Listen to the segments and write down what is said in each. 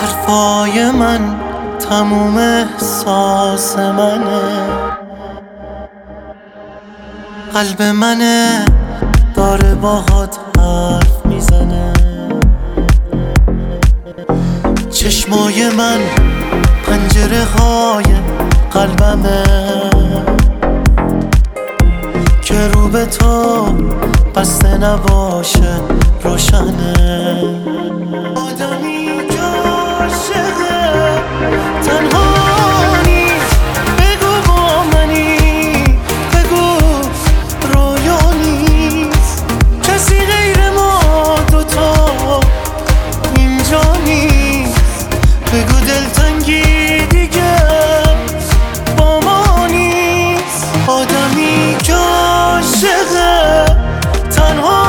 حرفای من تموم احساس منه. قلب منه داره باهات حرف می‌زنه. چشمای من پنجره های قلبمه. که رو به تو بسته نباشه روشنه. آدمی که عاشقه تنها بگو با منی. بگو رویا نیست. کسی غیر ما دوتا اینجا نیست. بگو دلتنگی دیگه با ما تنها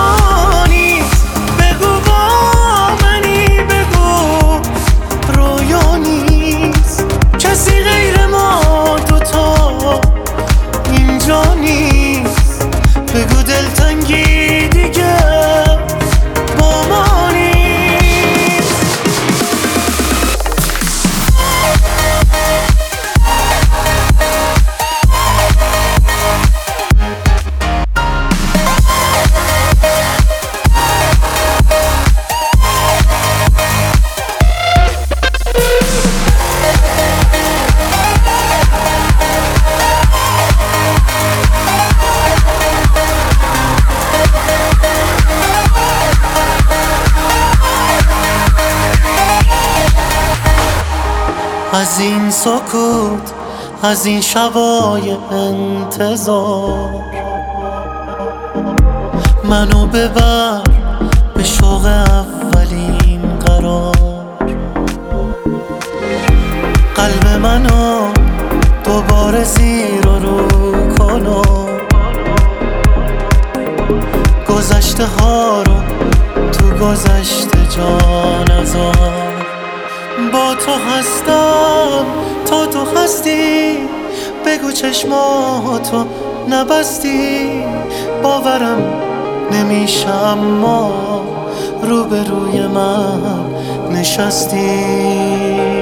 از این سکوت از این شبای انتظار. منو ببر به شوق اولین قرار. قلب منو دوباره زیر و رو کن گذشته ها رو تو گذشته جا نذار با تو هستم تا تو هستی. بگو چشماتو نبستی. باورم نمیشه اما روبروی من نشستی.